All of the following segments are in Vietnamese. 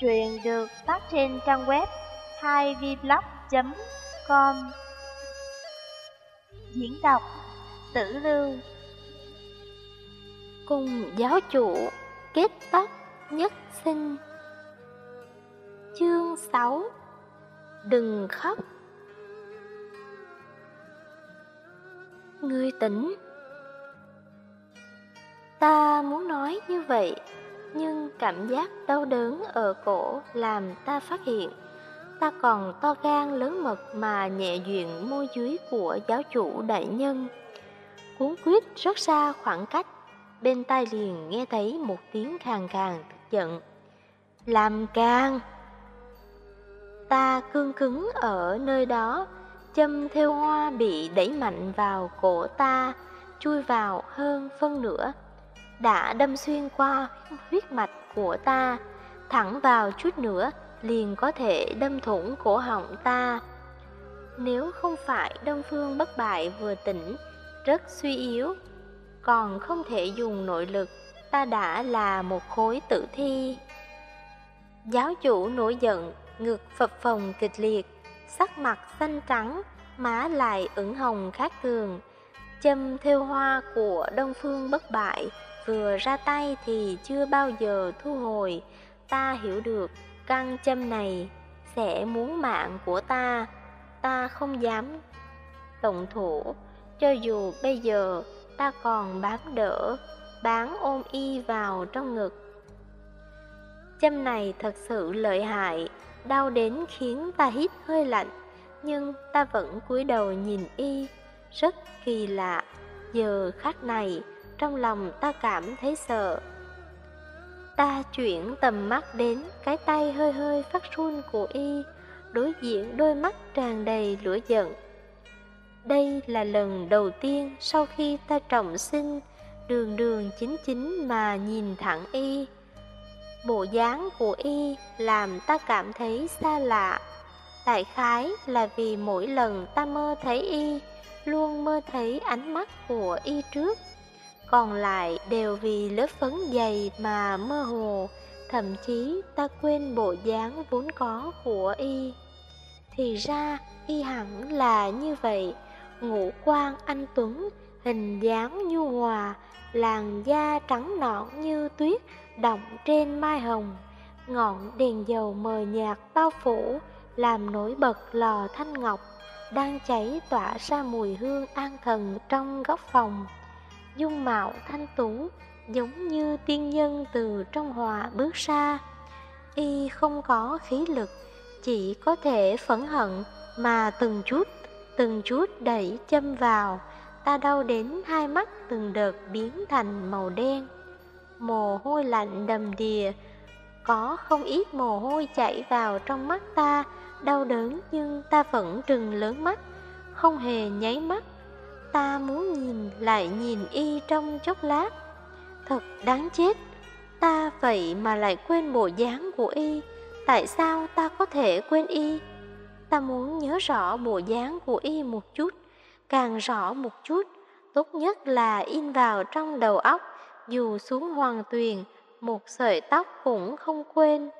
Truyện được phát trên trang web 2vblog.com Diễn đọc Tử Lưu. Cùng giáo chủ kết tóc nhất sinh. Chương 6 Đừng khóc. Ngươi tỉnh. Ta muốn nói như vậy. Nhưng cảm giác đau đớn ở cổ làm ta phát hiện, Ta còn to gan lớn mật mà nhẹ duyện môi dưới của giáo chủ đại nhân. Cuốn quyết rất xa khoảng cách, Bên tai liền nghe thấy một tiếng khàn khàn tức giận. Làm càng! Ta cương cứng ở nơi đó, Châm theo hoa bị đẩy mạnh vào cổ ta, Chui vào hơn phân nửa. Đã đâm xuyên qua huyết mạch của ta. Thẳng vào chút nữa, liền có thể đâm thủng cổ họng ta. Nếu không phải Đông Phương bất bại vừa tỉnh, Rất suy yếu, Còn không thể dùng nội lực, Ta đã là một khối tử thi. Giáo chủ nổi giận, Ngực phập phồng kịch liệt, Sắc mặt xanh trắng, Má lại ửng hồng khác thường. Châm theo hoa của Đông Phương bất bại Vừa ra tay thì chưa bao giờ thu hồi. Ta hiểu được căn châm này sẽ muốn mạng của ta. Ta không dám động thủ. Cho dù bây giờ ta còn bám đỡ, Bán ôm y vào trong ngực. Châm này thật sự lợi hại, Đau đến khiến ta hít hơi lạnh, Nhưng ta vẫn cúi đầu nhìn y. Rất kỳ lạ, Giờ khắc này trong lòng ta cảm thấy sợ Ta chuyển tầm mắt đến cái tay hơi hơi phát run của y, đối diện đôi mắt tràn đầy lửa giận. Đây là lần đầu tiên sau khi ta trọng sinh, đường đường chính chính mà nhìn thẳng y. Bộ dáng của y làm ta cảm thấy xa lạ. Đại khái là vì mỗi lần ta mơ thấy y, luôn mơ thấy ánh mắt của y trước còn lại đều vì lớp phấn dày mà mơ hồ, thậm chí ta quên bộ dáng vốn có của y. Thì ra, y hẳn là như vậy, ngũ quan anh Tuấn, hình dáng nhu hòa, làn da trắng nõn như tuyết động trên mai hồng, ngọn đèn dầu mờ nhạt bao phủ, làm nổi bật lò thanh ngọc, đang cháy tỏa ra mùi hương an thần trong góc phòng dung mạo thanh tú, giống như tiên nhân từ trong hòa bước ra. Y không có khí lực, chỉ có thể phẫn hận mà từng chút, từng chút đẩy châm vào, ta đau đến hai mắt từng đợt biến thành màu đen. Mồ hôi lạnh đầm đìa, có không ít mồ hôi chảy vào trong mắt ta, đau đớn nhưng ta vẫn trừng lớn mắt, không hề nháy mắt Ta muốn nhìn lại nhìn y trong chốc lát. Thật đáng chết, Ta vậy mà lại quên bộ dáng của y, Tại sao ta có thể quên y? Ta muốn nhớ rõ bộ dáng của y một chút, Càng rõ một chút, Tốt nhất là in vào trong đầu óc, Dù xuống hoàng tuyền, Một sợi tóc cũng không quên.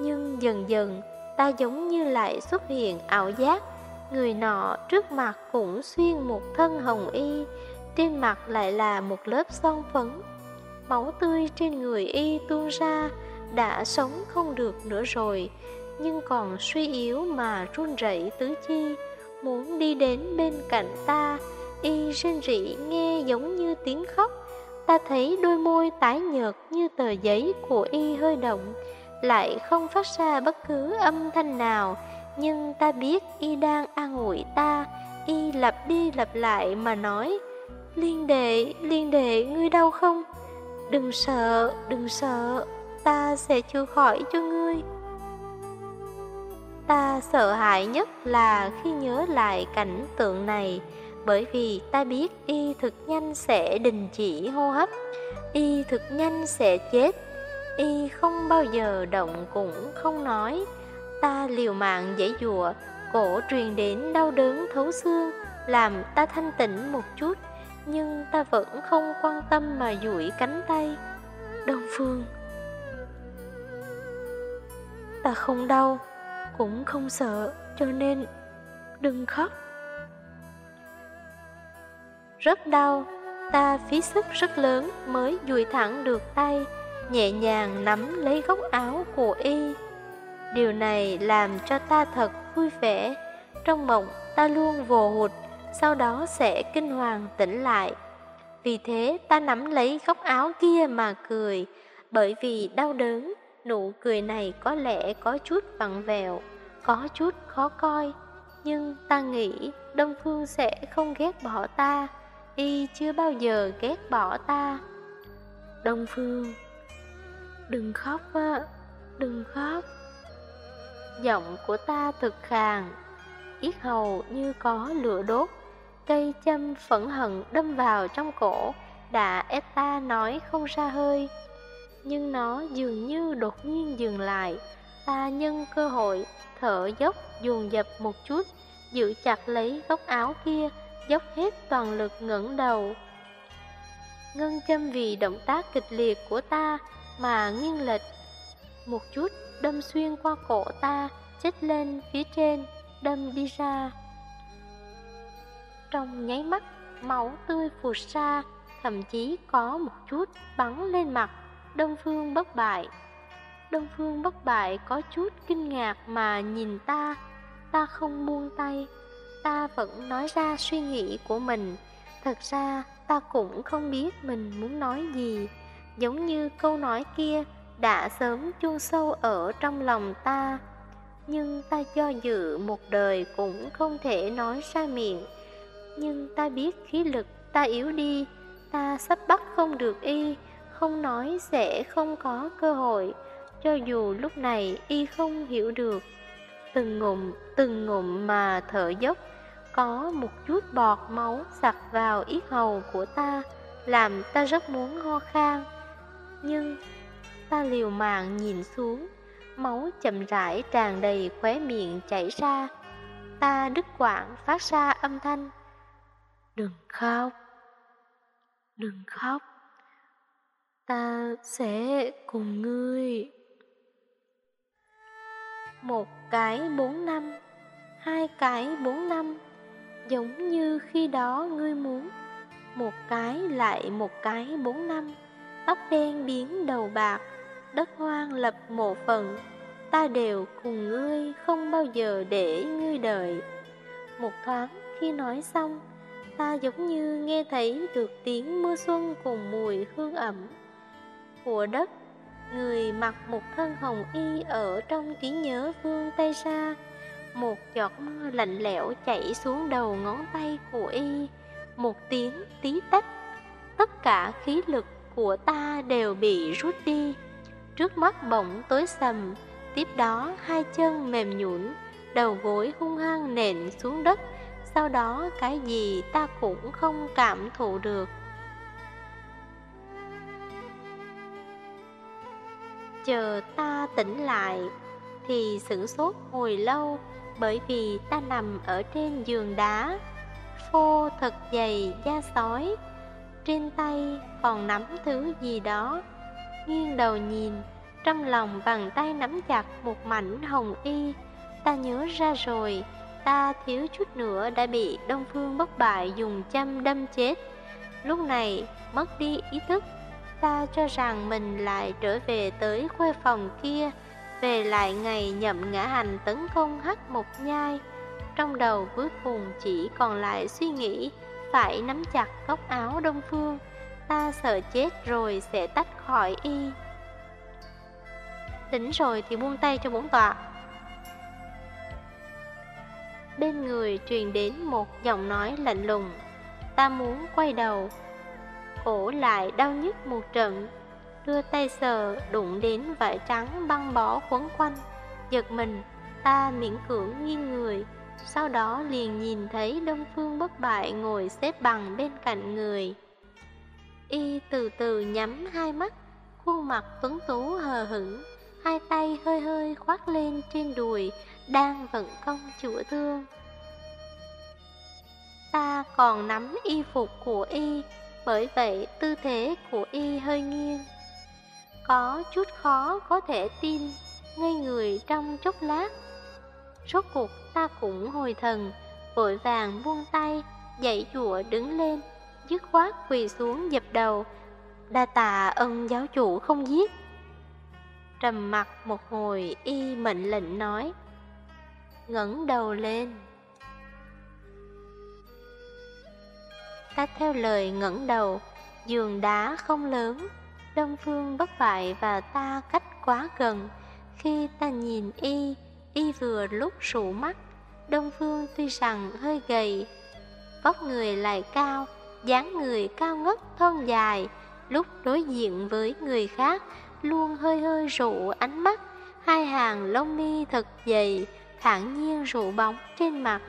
Nhưng dần dần, Ta giống như lại xuất hiện ảo giác Người nọ trước mặt cũng xuyên một thân hồng y, trên mặt lại là một lớp son phấn. Máu tươi trên người y tuôn ra, đã sống không được nữa rồi, nhưng còn suy yếu mà run rẩy tứ chi, muốn đi đến bên cạnh ta, y rên rỉ nghe giống như tiếng khóc. Ta thấy đôi môi tái nhợt như tờ giấy của y hơi động, lại không phát ra bất cứ âm thanh nào, nhưng ta biết y đang an ủi ta Y lặp đi lặp lại mà nói Liên đệ, liên đệ, ngươi đau không? Đừng sợ, đừng sợ Ta sẽ chữa khỏi cho ngươi Ta sợ hãi nhất là khi nhớ lại cảnh tượng này Bởi vì ta biết y thực nhanh sẽ đình chỉ hô hấp Y thực nhanh sẽ chết Y không bao giờ động cũng không nói Ta liều mạng dãy dụa, cổ truyền đến đau đớn thấu xương, làm ta thanh tĩnh một chút, nhưng ta vẫn không quan tâm mà duỗi cánh tay. Đông Phương ta không đau, cũng không sợ, cho nên đừng khóc. Rất đau, ta phí sức rất lớn mới duỗi thẳng được tay, nhẹ nhàng nắm lấy góc áo của y. Điều này làm cho ta thật vui vẻ. Trong mộng, ta luôn vồ hụt, sau đó sẽ kinh hoàng tỉnh lại. Vì thế ta nắm lấy góc áo kia mà cười, bởi vì đau đớn, nụ cười này có lẽ có chút vặn vẹo, có chút khó coi. Nhưng ta nghĩ Đông Phương sẽ không ghét bỏ ta, y chưa bao giờ ghét bỏ ta. Đông Phương, đừng khóc á, đừng khóc. Giọng của ta thực khàn, yết hầu như có lửa đốt, cây châm phẫn hận đâm vào trong cổ, đã ép ta nói không ra hơi. Nhưng nó dường như đột nhiên dừng lại, ta nhân cơ hội thở dốc dồn dập một chút, giữ chặt lấy góc áo kia, dốc hết toàn lực ngẩng đầu. Ngân châm vì động tác kịch liệt của ta mà nghiêng lệch một chút đâm xuyên qua cổ ta, chết lên phía trên, đâm đi ra. Trong nháy mắt, máu tươi phụt ra, thậm chí có một chút bắn lên mặt Đông Phương bất bại. Đông Phương bất bại có chút kinh ngạc mà nhìn ta, ta không buông tay, ta vẫn nói ra suy nghĩ của mình. Thật ra ta cũng không biết mình muốn nói gì, giống như câu nói kia đã sớm chôn sâu ở trong lòng ta. Nhưng ta do dự một đời cũng không thể nói ra miệng. Nhưng ta biết khí lực ta yếu đi, ta sắp bắt không được y, không nói sẽ không có cơ hội, cho dù lúc này y không hiểu được. Từng ngụm, từng ngụm mà thở dốc, có một chút bọt máu sặc vào yết hầu của ta, làm ta rất muốn ho khan. Nhưng ta liều mạng nhìn xuống, máu chậm rãi tràn đầy khóe miệng chảy ra. Ta đứt quãng phát ra âm thanh. Đừng khóc, đừng khóc, ta sẽ cùng ngươi. Một cái bốn năm, hai cái bốn năm, giống như khi đó ngươi muốn. Một cái lại một cái bốn năm, tóc đen biến đầu bạc, đất hoang lập một phần, ta đều cùng ngươi không bao giờ để ngươi đợi. Một thoáng khi nói xong, ta giống như nghe thấy được tiếng mưa xuân cùng mùi hương ẩm của đất. Người mặc một thân hồng y ở trong trí nhớ vương tây sa một giọt mưa lạnh lẽo chảy xuống đầu ngón tay của y, một tiếng tí tách, tất cả khí lực của ta đều bị rút đi. Trước mắt bỗng tối sầm, tiếp đó hai chân mềm nhũn, đầu gối hung hăng nện xuống đất, sau đó cái gì ta cũng không cảm thụ được. Chờ ta tỉnh lại thì sửng sốt hồi lâu bởi vì ta nằm ở trên giường đá, phô thật dày da sói, trên tay còn nắm thứ gì đó. Nghiêng đầu nhìn, trong lòng bàn tay nắm chặt một mảnh hồng y, ta nhớ ra rồi, ta thiếu chút nữa đã bị Đông Phương bất bại dùng châm đâm chết. Lúc này mất đi ý thức, ta cho rằng mình lại trở về tới khuê phòng kia, về lại ngày nhậm ngã hành tấn công hắc một nhai. Trong đầu cuối cùng chỉ còn lại suy nghĩ phải nắm chặt góc áo Đông Phương, ta sợ chết rồi sẽ tách khỏi y. Tỉnh rồi thì buông tay cho bốn tọa. Bên người truyền đến một giọng nói lạnh lùng, ta muốn quay đầu, cổ lại đau nhức một trận, đưa tay sờ đụng đến vải trắng băng bó quấn quanh, giật mình, ta miễn cưỡng nghiêng người, sau đó liền nhìn thấy Đông Phương bất bại ngồi xếp bằng bên cạnh người. Y từ từ nhắm hai mắt, khuôn mặt tuấn tú hờ hững, hai tay hơi hơi khoác lên trên đùi, đang vận công chữa thương. Ta còn nắm y phục của y, bởi vậy tư thế của y hơi nghiêng. Có chút khó có thể tin, ngây người trong chốc lát. Rốt cuộc ta cũng hồi thần, vội vàng buông tay, dậy dụa đứng lên, dứt khoát quỳ xuống dập đầu. Đa tạ ân giáo chủ không giết. Trầm mặt một hồi y mệnh lệnh nói, ngẩng đầu lên. Ta theo lời ngẩng đầu, giường đá không lớn, Đông Phương bất bại và ta cách quá gần. Khi ta nhìn y, y vừa lúc sụ mắt, Đông Phương tuy rằng hơi gầy, vóc người lại cao, dáng người cao ngất thon dài, lúc đối diện với người khác luôn hơi hơi rụ ánh mắt, hai hàng lông mi thật dày, thản nhiên rụ bóng trên mặt.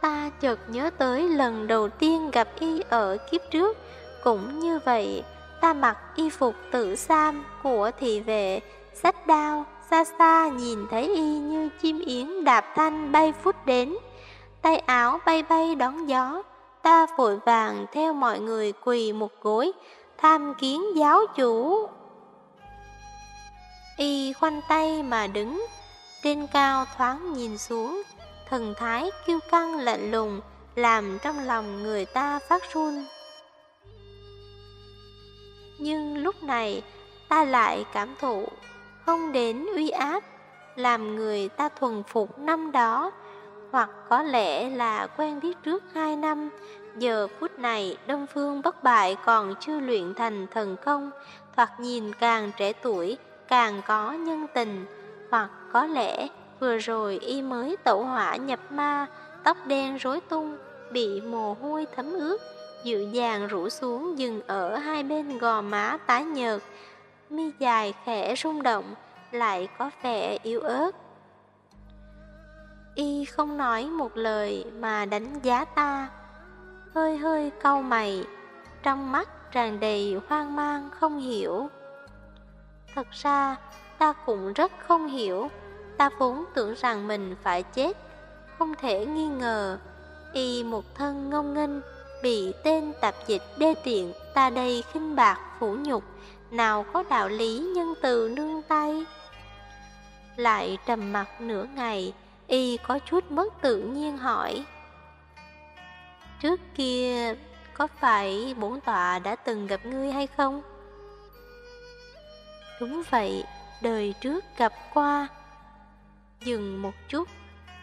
Ta chợt nhớ tới lần đầu tiên gặp y ở kiếp trước, cũng như vậy, ta mặc y phục tự sam của thị vệ, sách đao, xa xa nhìn thấy y như chim yến đạp thanh bay phút đến. Tay áo bay bay đón gió, ta vội vàng theo mọi người quỳ một gối, tham kiến giáo chủ. Y khoanh tay mà đứng, trên cao thoáng nhìn xuống, thần thái kiêu căng lạnh lùng, làm trong lòng người ta phát run. Nhưng lúc này ta lại cảm thụ không đến uy áp làm người ta thuần phục năm đó hoặc có lẽ là quen biết trước hai năm. Giờ phút này, đông phương bất bại còn chưa luyện thành thần công. Thoạt nhìn càng trẻ tuổi, càng có nhân tình. Hoặc có lẽ vừa rồi y mới tẩu hỏa nhập ma, tóc đen rối tung, bị mồ hôi thấm ướt, dịu dàng rủ xuống dừng ở hai bên gò má tái nhợt, mi dài khẽ rung động, lại có vẻ yếu ớt y không nói một lời mà đánh giá ta. Hơi hơi cau mày, trong mắt tràn đầy hoang mang không hiểu. Thật ra, ta cũng rất không hiểu. Ta vốn tưởng rằng mình phải chết, không thể nghi ngờ. Y một thân ngông nghênh, bị tên tạp dịch đê tiện ta đây khinh bạc phủ nhục. Nào có đạo lý nhân từ nương tay? Lại trầm mặt nửa ngày y có chút mất tự nhiên hỏi. Trước kia có phải bổn tọa đã từng gặp ngươi hay không? Đúng vậy đời trước gặp qua. Dừng một chút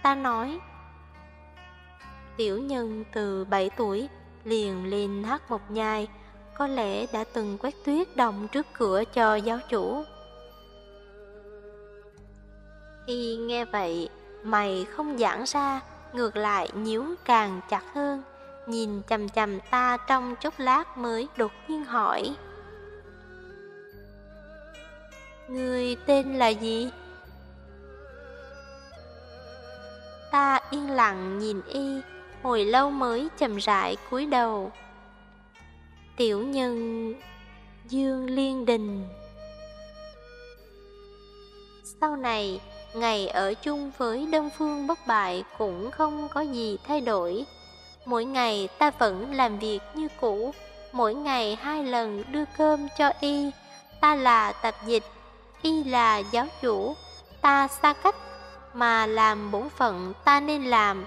ta nói. Tiểu nhân từ 7 tuổi liền lên hát một nhai, có lẽ đã từng quét tuyết đồng trước cửa cho giáo chủ. Y nghe vậy, mày không giãn ra, ngược lại nhíu càng chặt hơn, nhìn chầm chầm ta trong chốc lát mới đột nhiên hỏi. Người tên là gì? Ta yên lặng nhìn y, hồi lâu mới chậm rãi cúi đầu. Tiểu nhân Dương Liên Đình Sau này, ngày ở chung với Đông Phương bất bại cũng không có gì thay đổi. Mỗi ngày ta vẫn làm việc như cũ, mỗi ngày hai lần đưa cơm cho y. Ta là tạp dịch, y là giáo chủ, ta xa cách mà làm bổn phận ta nên làm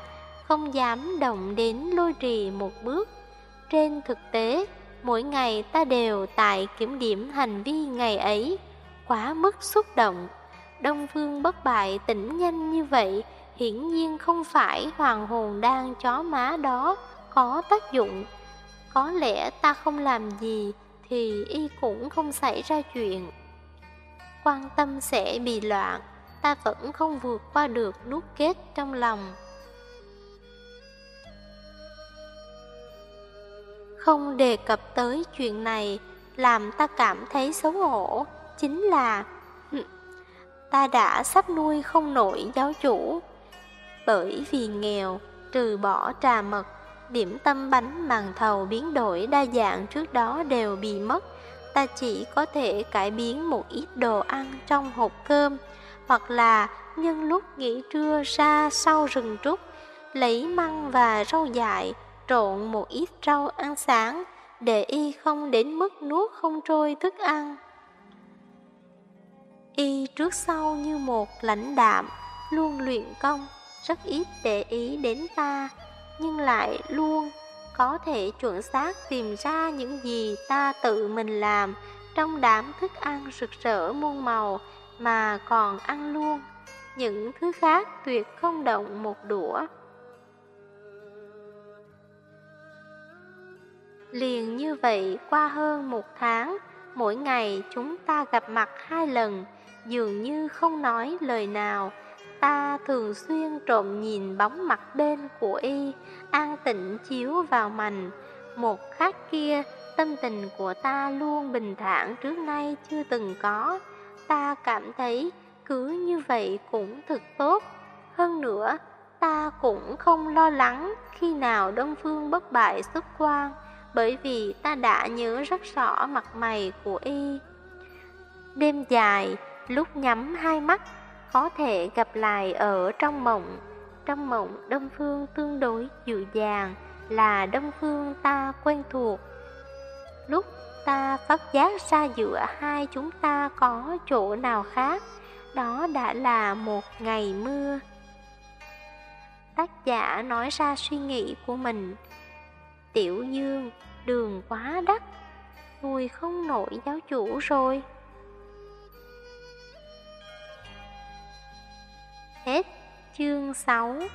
không dám động đến lôi trì một bước. Trên thực tế, mỗi ngày ta đều tại kiểm điểm hành vi ngày ấy, quá mức xúc động. Đông Phương bất bại tỉnh nhanh như vậy, hiển nhiên không phải hoàng hồn đang chó má đó có tác dụng. Có lẽ ta không làm gì thì y cũng không xảy ra chuyện. Quan tâm sẽ bị loạn, ta vẫn không vượt qua được nút kết trong lòng. không đề cập tới chuyện này làm ta cảm thấy xấu hổ chính là ta đã sắp nuôi không nổi giáo chủ bởi vì nghèo, trừ bỏ trà mật, điểm tâm bánh màn thầu biến đổi đa dạng trước đó đều bị mất ta chỉ có thể cải biến một ít đồ ăn trong hộp cơm, hoặc là nhân lúc nghỉ trưa ra sau rừng trúc, lấy măng và rau dại, trộn một ít rau ăn sáng, để y không đến mức nuốt không trôi thức ăn. Y trước sau như một lãnh đạm, luôn luyện công, rất ít để ý đến ta, nhưng lại luôn có thể chuẩn xác tìm ra những gì ta tự mình làm trong đám thức ăn rực rỡ muôn màu mà còn ăn luôn. Những thứ khác tuyệt không động một đũa. Liền như vậy qua hơn một tháng, mỗi ngày chúng ta gặp mặt hai lần, dường như không nói lời nào. Ta thường xuyên trộm nhìn bóng mặt bên của y, an tĩnh chiếu vào mành. Một khắc kia, tâm tình của ta luôn bình thản trước nay chưa từng có. Ta cảm thấy cứ như vậy cũng thật tốt. Hơn nữa, ta cũng không lo lắng khi nào Đông Phương bất bại xuất quan bởi vì ta đã nhớ rất rõ mặt mày của y. Đêm dài, lúc nhắm hai mắt, có thể gặp lại ở trong mộng. Trong mộng Đông Phương tương đối dịu dàng là Đông Phương ta quen thuộc. Lúc ta phát giác ra giữa hai chúng ta có chỗ nào khác, đó đã là một ngày mưa. Tác giả nói ra suy nghĩ của mình. Tiểu Dương đường quá đắt, nuôi không nổi giáo chủ rồi. Chương 6